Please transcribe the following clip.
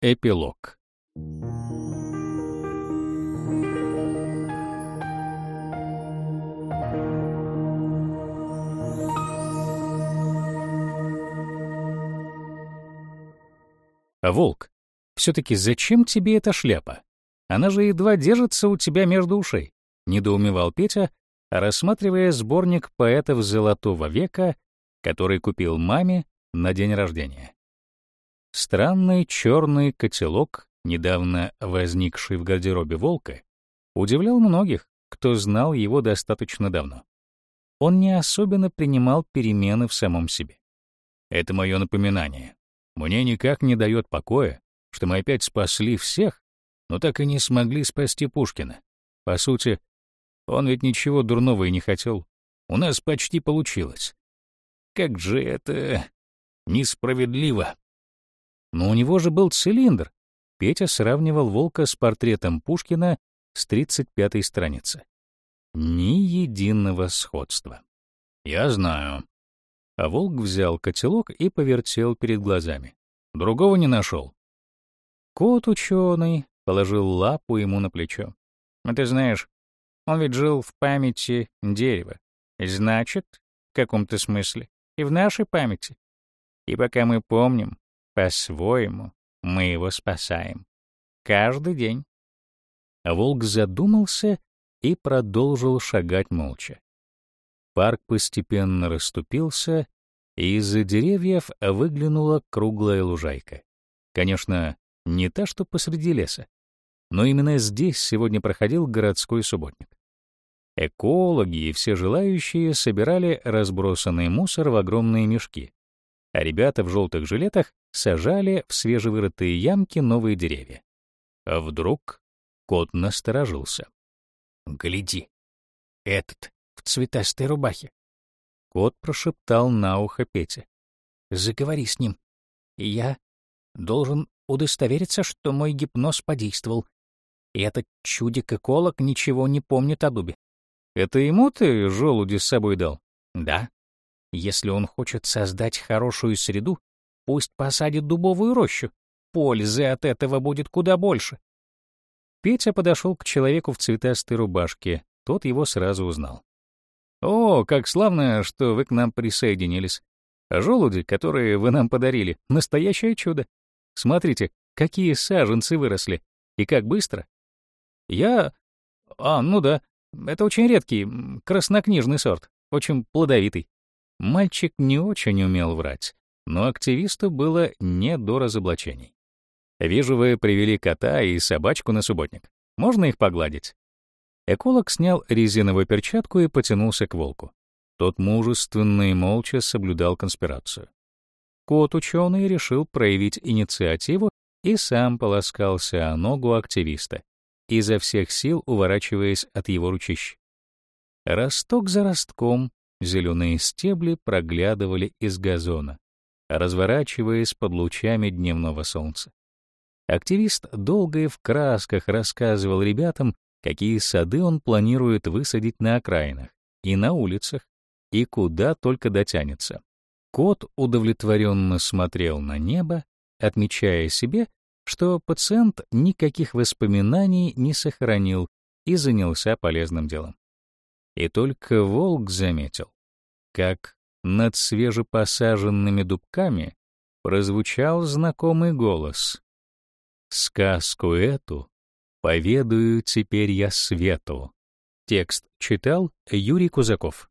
Эпилог. А волк, все-таки зачем тебе эта шляпа? Она же едва держится у тебя между ушей, недоумевал Петя, рассматривая сборник поэтов Золотого века, который купил маме на день рождения. Странный черный котелок, недавно возникший в гардеробе волка, удивлял многих, кто знал его достаточно давно. Он не особенно принимал перемены в самом себе. Это мое напоминание. Мне никак не дает покоя, что мы опять спасли всех, но так и не смогли спасти Пушкина. По сути, он ведь ничего дурного и не хотел. У нас почти получилось. Как же это несправедливо. Но у него же был цилиндр. Петя сравнивал волка с портретом Пушкина с 35-й страницы. Ни единого сходства. Я знаю. А волк взял котелок и повертел перед глазами. Другого не нашел. Кот ученый положил лапу ему на плечо. А ты знаешь, он ведь жил в памяти дерева. Значит, в каком-то смысле, и в нашей памяти. И пока мы помним, по-своему, мы его спасаем. Каждый день. Волк задумался и продолжил шагать молча. Парк постепенно расступился, и из-за деревьев выглянула круглая лужайка. Конечно, не та, что посреди леса, но именно здесь сегодня проходил городской субботник. Экологи и все желающие собирали разбросанный мусор в огромные мешки, а ребята в желтых жилетах сажали в свежевырытые ямки новые деревья. А вдруг кот насторожился. «Гляди, этот в цветастой рубахе». Кот прошептал на ухо Пете. «Заговори с ним. Я должен удостовериться, что мой гипноз подействовал. И этот чудик-эколог ничего не помнит о дубе». «Это ему ты желуди с собой дал?» «Да. Если он хочет создать хорошую среду, пусть посадит дубовую рощу. Пользы от этого будет куда больше. Петя подошел к человеку в цветастой рубашке. Тот его сразу узнал. «О, как славно, что вы к нам присоединились. Желуди, которые вы нам подарили, — настоящее чудо. Смотрите, какие саженцы выросли. И как быстро. Я... А, ну да, это очень редкий, краснокнижный сорт, очень плодовитый. Мальчик не очень умел врать, но активисту было не до разоблачений. «Вижу, вы привели кота и собачку на субботник. Можно их погладить?» Эколог снял резиновую перчатку и потянулся к волку. Тот мужественно и молча соблюдал конспирацию. Кот-ученый решил проявить инициативу и сам полоскался о ногу активиста, изо всех сил уворачиваясь от его ручищ. Росток за ростком Зеленые стебли проглядывали из газона, разворачиваясь под лучами дневного солнца. Активист долго и в красках рассказывал ребятам, какие сады он планирует высадить на окраинах и на улицах, и куда только дотянется. Кот удовлетворенно смотрел на небо, отмечая себе, что пациент никаких воспоминаний не сохранил и занялся полезным делом. И только волк заметил, как над свежепосаженными дубками прозвучал знакомый голос. «Сказку эту поведаю теперь я свету». Текст читал Юрий Кузаков.